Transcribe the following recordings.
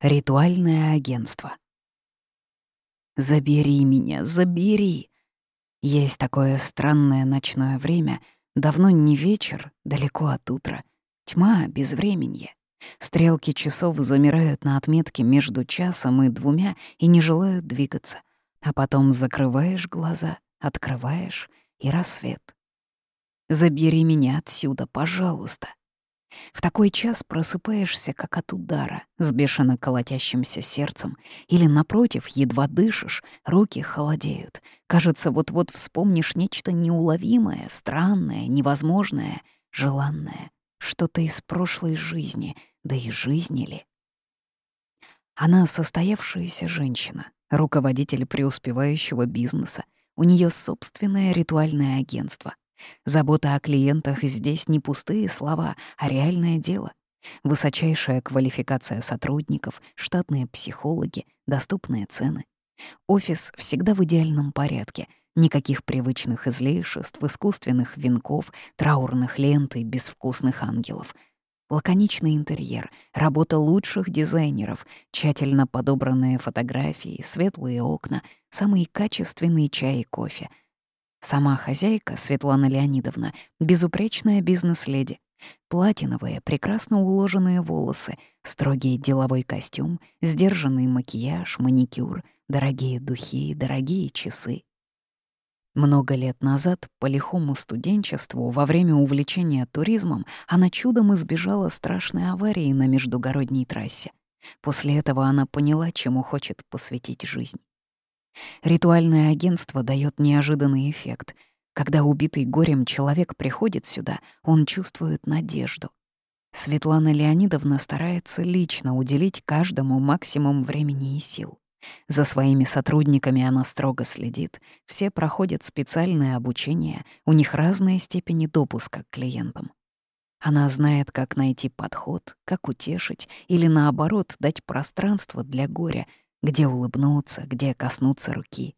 Ритуальное агентство. «Забери меня, забери!» Есть такое странное ночное время, давно не вечер, далеко от утра. Тьма, безвременье. Стрелки часов замирают на отметке между часом и двумя и не желают двигаться. А потом закрываешь глаза, открываешь — и рассвет. «Забери меня отсюда, пожалуйста!» В такой час просыпаешься, как от удара, с бешено колотящимся сердцем, или, напротив, едва дышишь, руки холодеют. Кажется, вот-вот вспомнишь нечто неуловимое, странное, невозможное, желанное, что-то из прошлой жизни, да и жизни ли. Она состоявшаяся женщина, руководитель преуспевающего бизнеса. У нее собственное ритуальное агентство — Забота о клиентах здесь не пустые слова, а реальное дело. Высочайшая квалификация сотрудников, штатные психологи, доступные цены. Офис всегда в идеальном порядке. Никаких привычных излишеств, искусственных венков, траурных лент и безвкусных ангелов. Лаконичный интерьер, работа лучших дизайнеров, тщательно подобранные фотографии, светлые окна, самый качественный чай и кофе — Сама хозяйка, Светлана Леонидовна, безупречная бизнес-леди. Платиновые, прекрасно уложенные волосы, строгий деловой костюм, сдержанный макияж, маникюр, дорогие духи, дорогие часы. Много лет назад, по лихому студенчеству, во время увлечения туризмом, она чудом избежала страшной аварии на междугородней трассе. После этого она поняла, чему хочет посвятить жизнь. Ритуальное агентство дает неожиданный эффект. Когда убитый горем человек приходит сюда, он чувствует надежду. Светлана Леонидовна старается лично уделить каждому максимум времени и сил. За своими сотрудниками она строго следит, все проходят специальное обучение, у них разные степени допуска к клиентам. Она знает, как найти подход, как утешить или, наоборот, дать пространство для горя, где улыбнуться, где коснуться руки.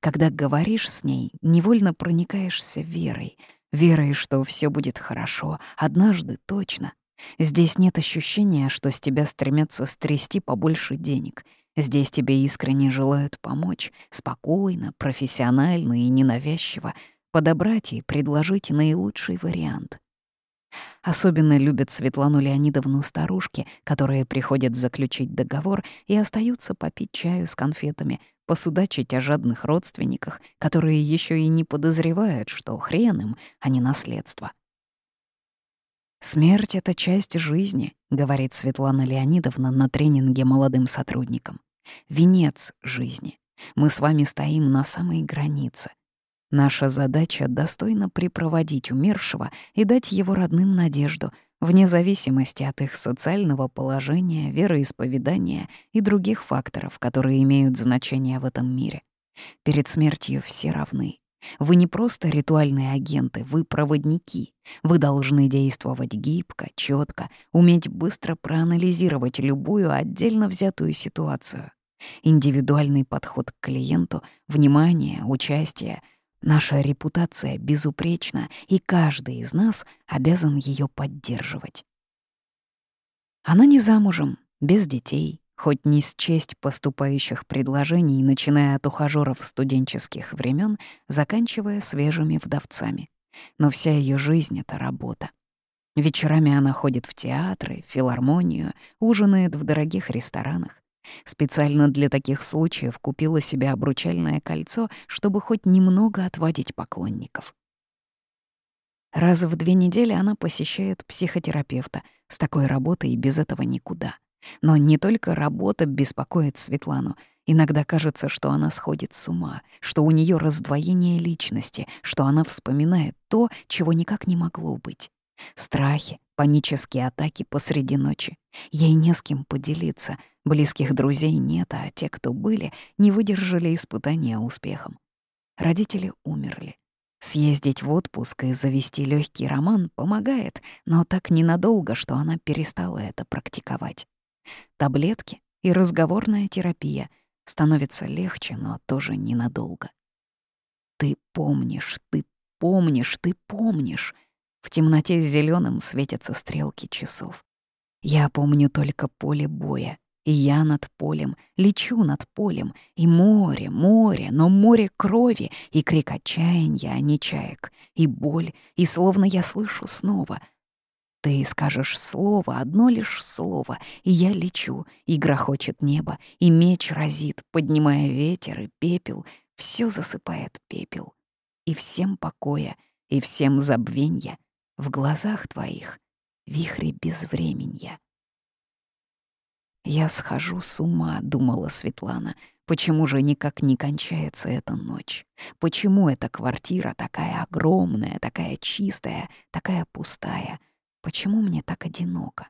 Когда говоришь с ней, невольно проникаешься верой, верой, что все будет хорошо, однажды точно. Здесь нет ощущения, что с тебя стремятся стрясти побольше денег. Здесь тебе искренне желают помочь, спокойно, профессионально и ненавязчиво, подобрать и предложить наилучший вариант. Особенно любят Светлану Леонидовну старушки, которые приходят заключить договор и остаются попить чаю с конфетами, посудачить о жадных родственниках, которые еще и не подозревают, что хрен им, а не наследство. «Смерть — это часть жизни», — говорит Светлана Леонидовна на тренинге молодым сотрудникам. «Венец жизни. Мы с вами стоим на самой границе. Наша задача — достойно припроводить умершего и дать его родным надежду, вне зависимости от их социального положения, вероисповедания и других факторов, которые имеют значение в этом мире. Перед смертью все равны. Вы не просто ритуальные агенты, вы проводники. Вы должны действовать гибко, четко, уметь быстро проанализировать любую отдельно взятую ситуацию. Индивидуальный подход к клиенту, внимание, участие — Наша репутация безупречна, и каждый из нас обязан ее поддерживать. Она не замужем, без детей, хоть не счесть поступающих предложений, начиная от ухажёров студенческих времен, заканчивая свежими вдовцами. Но вся ее жизнь — это работа. Вечерами она ходит в театры, в филармонию, ужинает в дорогих ресторанах. Специально для таких случаев купила себе обручальное кольцо, чтобы хоть немного отводить поклонников. Раз в две недели она посещает психотерапевта. С такой работой и без этого никуда. Но не только работа беспокоит Светлану. Иногда кажется, что она сходит с ума, что у нее раздвоение личности, что она вспоминает то, чего никак не могло быть. Страхи, панические атаки посреди ночи. Ей не с кем поделиться — Близких друзей нет, а те, кто были, не выдержали испытания успехом. Родители умерли. Съездить в отпуск и завести легкий роман помогает, но так ненадолго, что она перестала это практиковать. Таблетки и разговорная терапия становятся легче, но тоже ненадолго. Ты помнишь, ты помнишь, ты помнишь. В темноте с зеленым светятся стрелки часов. Я помню только поле боя, И я над полем, лечу над полем, и море, море, но море крови, и крик отчаяния, а не чаек, и боль, и словно я слышу снова. Ты скажешь слово, одно лишь слово, и я лечу, и грохочет небо, и меч разит, поднимая ветер и пепел, все засыпает пепел. И всем покоя, и всем забвенья, в глазах твоих вихри безвременья. «Я схожу с ума», — думала Светлана. «Почему же никак не кончается эта ночь? Почему эта квартира такая огромная, такая чистая, такая пустая? Почему мне так одиноко?»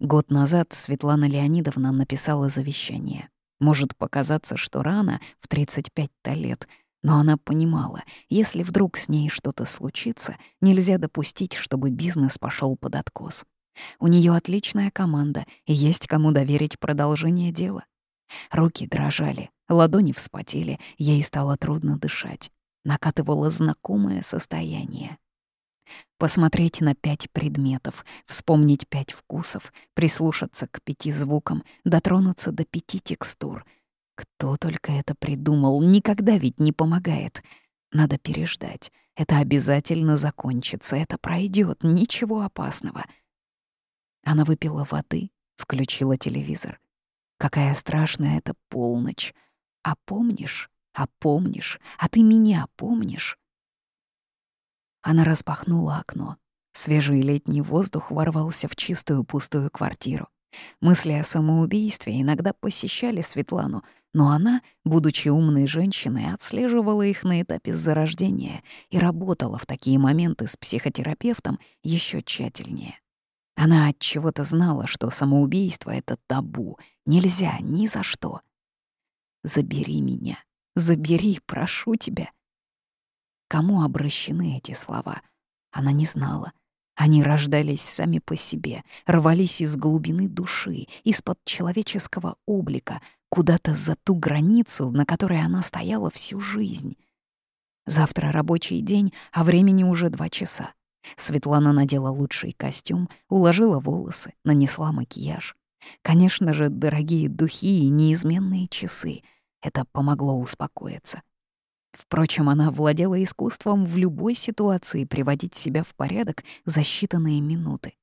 Год назад Светлана Леонидовна написала завещание. Может показаться, что рано, в 35-то лет, но она понимала, если вдруг с ней что-то случится, нельзя допустить, чтобы бизнес пошел под откос. У нее отличная команда, и есть кому доверить продолжение дела. Руки дрожали, ладони вспотели, ей стало трудно дышать. Накатывало знакомое состояние. Посмотреть на пять предметов, вспомнить пять вкусов, прислушаться к пяти звукам, дотронуться до пяти текстур. Кто только это придумал, никогда ведь не помогает. Надо переждать. Это обязательно закончится, это пройдет, ничего опасного — она выпила воды, включила телевизор. Какая страшная эта полночь. А помнишь? А помнишь? А ты меня помнишь? Она распахнула окно. Свежий летний воздух ворвался в чистую пустую квартиру. Мысли о самоубийстве иногда посещали Светлану, но она, будучи умной женщиной, отслеживала их на этапе зарождения и работала в такие моменты с психотерапевтом еще тщательнее. Она от чего-то знала, что самоубийство — это табу. Нельзя ни за что. «Забери меня, забери, прошу тебя». Кому обращены эти слова? Она не знала. Они рождались сами по себе, рвались из глубины души, из-под человеческого облика, куда-то за ту границу, на которой она стояла всю жизнь. Завтра рабочий день, а времени уже два часа. Светлана надела лучший костюм, уложила волосы, нанесла макияж. Конечно же, дорогие духи и неизменные часы. Это помогло успокоиться. Впрочем, она владела искусством в любой ситуации приводить себя в порядок за считанные минуты.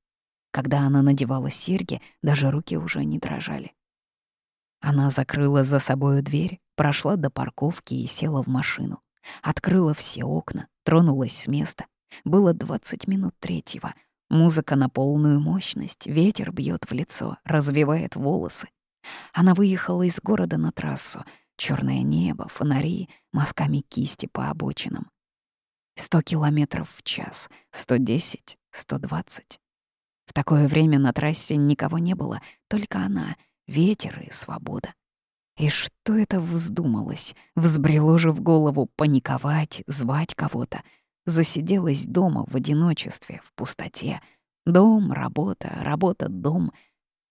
Когда она надевала серьги, даже руки уже не дрожали. Она закрыла за собою дверь, прошла до парковки и села в машину. Открыла все окна, тронулась с места. Было 20 минут третьего. Музыка на полную мощность, ветер бьет в лицо, развивает волосы. Она выехала из города на трассу. Черное небо, фонари, мазками кисти по обочинам. Сто километров в час, сто десять, сто двадцать. В такое время на трассе никого не было, только она, ветер и свобода. И что это вздумалось? Взбрело же в голову паниковать, звать кого-то — Засиделась дома в одиночестве, в пустоте. Дом, работа, работа, дом.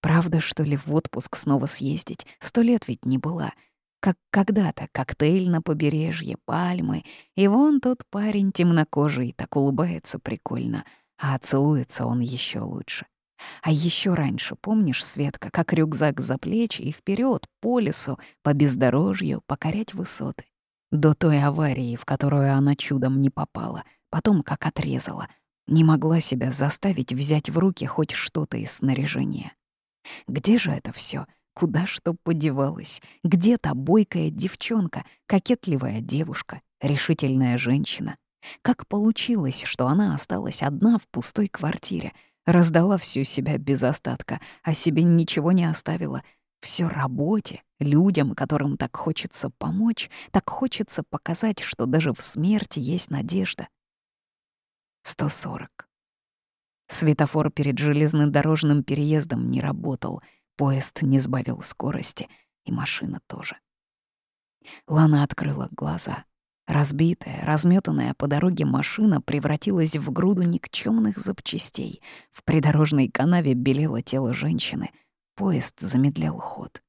Правда, что ли, в отпуск снова съездить? Сто лет ведь не была. Как когда-то коктейль на побережье, пальмы. И вон тот парень темнокожий так улыбается прикольно, а целуется он еще лучше. А еще раньше, помнишь, Светка, как рюкзак за плечи и вперед по лесу, по бездорожью, покорять высоты? До той аварии, в которую она чудом не попала, потом как отрезала. Не могла себя заставить взять в руки хоть что-то из снаряжения. Где же это все? Куда что подевалось? Где та бойкая девчонка, кокетливая девушка, решительная женщина? Как получилось, что она осталась одна в пустой квартире, раздала всю себя без остатка, а себе ничего не оставила — все работе, людям, которым так хочется помочь, так хочется показать, что даже в смерти есть надежда. 140. Светофор перед железнодорожным переездом не работал, поезд не сбавил скорости, и машина тоже. Лана открыла глаза. Разбитая, разметанная по дороге машина превратилась в груду никчемных запчастей. В придорожной канаве белело тело женщины — Поезд замедлял ход.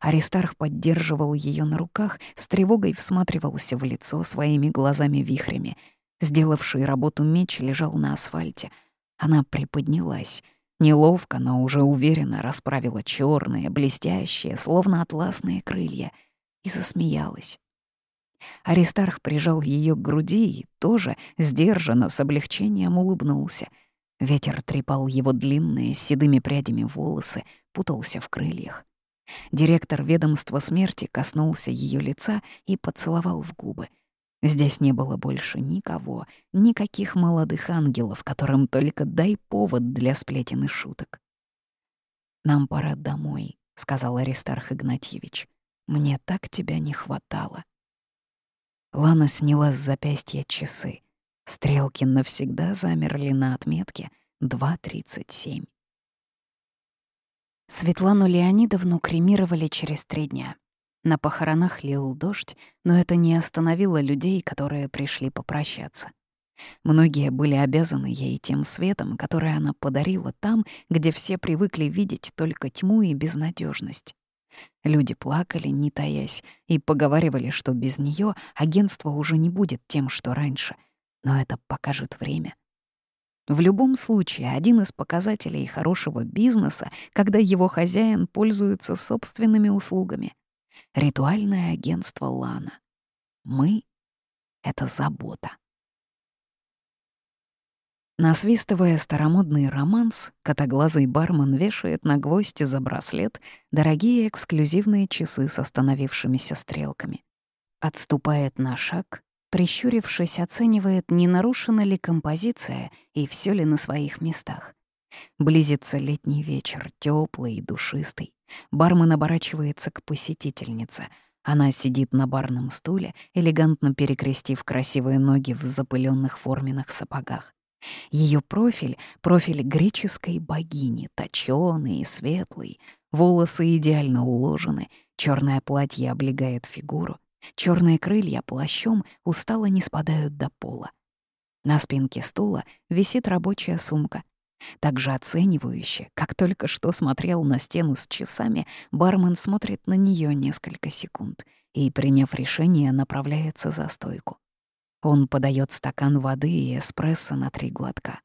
Аристарх поддерживал ее на руках, с тревогой всматривался в лицо своими глазами-вихрями. Сделавший работу меч лежал на асфальте. Она приподнялась. Неловко, но уже уверенно расправила черные, блестящие, словно атласные крылья, и засмеялась. Аристарх прижал ее к груди и тоже, сдержанно, с облегчением улыбнулся. Ветер трепал его длинные, седыми прядями волосы, путался в крыльях. Директор ведомства смерти коснулся ее лица и поцеловал в губы. Здесь не было больше никого, никаких молодых ангелов, которым только дай повод для сплетен и шуток. «Нам пора домой», — сказал Аристарх Игнатьевич. «Мне так тебя не хватало». Лана сняла с запястья часы. Стрелки навсегда замерли на отметке 2.37. Светлану Леонидовну кремировали через три дня. На похоронах лил дождь, но это не остановило людей, которые пришли попрощаться. Многие были обязаны ей тем светом, который она подарила там, где все привыкли видеть только тьму и безнадежность. Люди плакали, не таясь, и поговаривали, что без нее агентство уже не будет тем, что раньше. Но это покажет время. В любом случае, один из показателей хорошего бизнеса, когда его хозяин пользуется собственными услугами. Ритуальное агентство Лана. Мы — это забота. Насвистывая старомодный романс, котоглазый бармен вешает на гвоздь за браслет дорогие эксклюзивные часы с остановившимися стрелками. Отступает на шаг, прищурившись, оценивает, не нарушена ли композиция и все ли на своих местах. Близится летний вечер, теплый и душистый. Бармен оборачивается к посетительнице. Она сидит на барном стуле, элегантно перекрестив красивые ноги в запыленных форменных сапогах. Ее профиль — профиль греческой богини, точёный и светлый. Волосы идеально уложены, черное платье облегает фигуру. Черные крылья плащом устало не спадают до пола. На спинке стула висит рабочая сумка. Также оценивающе, как только что смотрел на стену с часами, бармен смотрит на нее несколько секунд и, приняв решение, направляется за стойку. Он подает стакан воды и эспрессо на три глотка.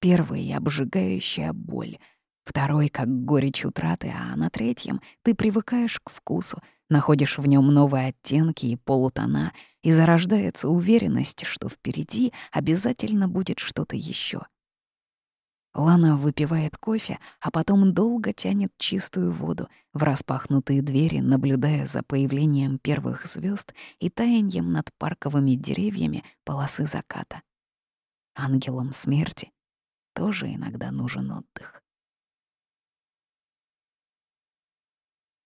Первый — обжигающая боль, второй — как горечь утраты, а на третьем ты привыкаешь к вкусу, находишь в нем новые оттенки и полутона, и зарождается уверенность, что впереди обязательно будет что-то еще. Лана выпивает кофе, а потом долго тянет чистую воду в распахнутые двери, наблюдая за появлением первых звезд и таяньем над парковыми деревьями полосы заката. Ангелам смерти тоже иногда нужен отдых.